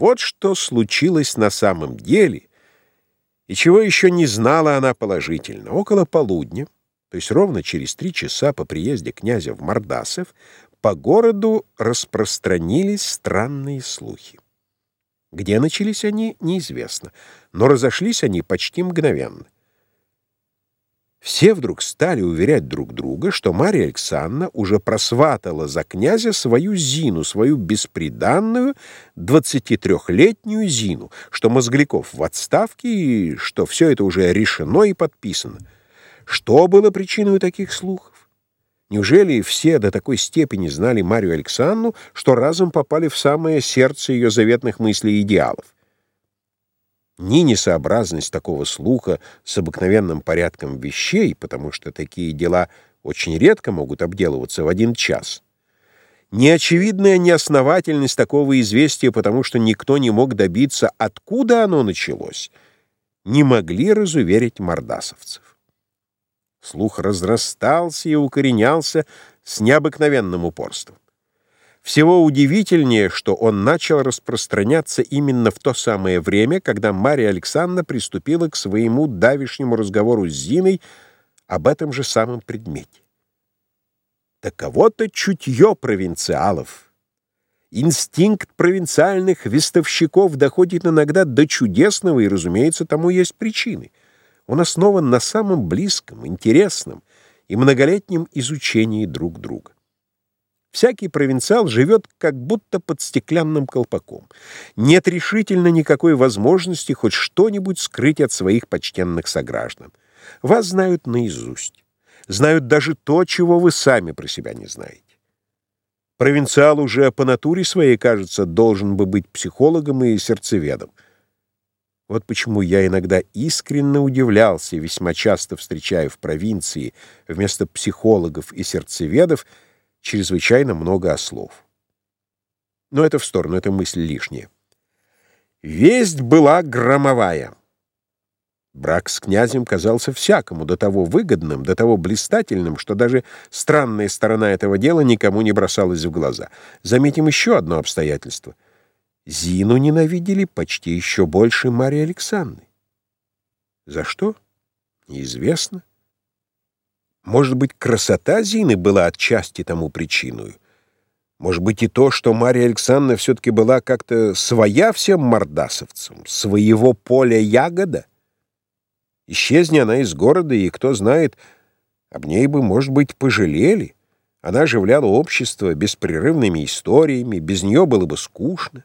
Вот что случилось на самом деле, и чего еще не знала она положительно. Около полудня, то есть ровно через три часа по приезде князя в Мордасов, по городу распространились странные слухи. Где начались они, неизвестно, но разошлись они почти мгновенно. Все вдруг стали уверять друг друга, что Марья Александровна уже просватала за князя свою Зину, свою бесприданную 23-летнюю Зину, что Мозгляков в отставке и что все это уже решено и подписано. Что было причиной таких слухов? Неужели все до такой степени знали Марию Александровну, что разом попали в самое сердце ее заветных мыслей и идеалов? Ни несообразность такого слуха с обыкновенным порядком вещей, потому что такие дела очень редко могут обделываться в один час, ни очевидная неосновательность такого известия, потому что никто не мог добиться, откуда оно началось, не могли разуверить мордасовцев. Слух разрастался и укоренялся с необыкновенным упорством. Всего удивительнее, что он начал распространяться именно в то самое время, когда Мария Александровна приступила к своему давишнему разговору с Зиной об этом же самом предмете. Таково-то чутье провинциалов. Инстинкт провинциальных вестовщиков доходит иногда до чудесного, и, разумеется, тому есть причины. Он основан на самом близком, интересном и многолетнем изучении друг друга. Всякий провинциал живет как будто под стеклянным колпаком. Нет решительно никакой возможности хоть что-нибудь скрыть от своих почтенных сограждан. Вас знают наизусть. Знают даже то, чего вы сами про себя не знаете. Провинциал уже по натуре своей, кажется, должен бы быть психологом и сердцеведом. Вот почему я иногда искренне удивлялся, весьма часто встречая в провинции вместо психологов и сердцеведов чрезвычайно много ослов. Но это в сторону, это мысль лишняя. Весть была громовая. Брак с князем казался всякому до того выгодным, до того блистательным, что даже странная сторона этого дела никому не бросалась в глаза. Заметим еще одно обстоятельство. Зину ненавидели почти еще больше Марии Александры. За что? Неизвестно. Может быть, красота Зины была отчасти тому причиной. Может быть, и то, что Мария Александровна все-таки была как-то своя всем мордасовцам, своего поля ягода. Исчезни она из города, и, кто знает, об ней бы, может быть, пожалели. Она оживляла общество беспрерывными историями, без нее было бы скучно.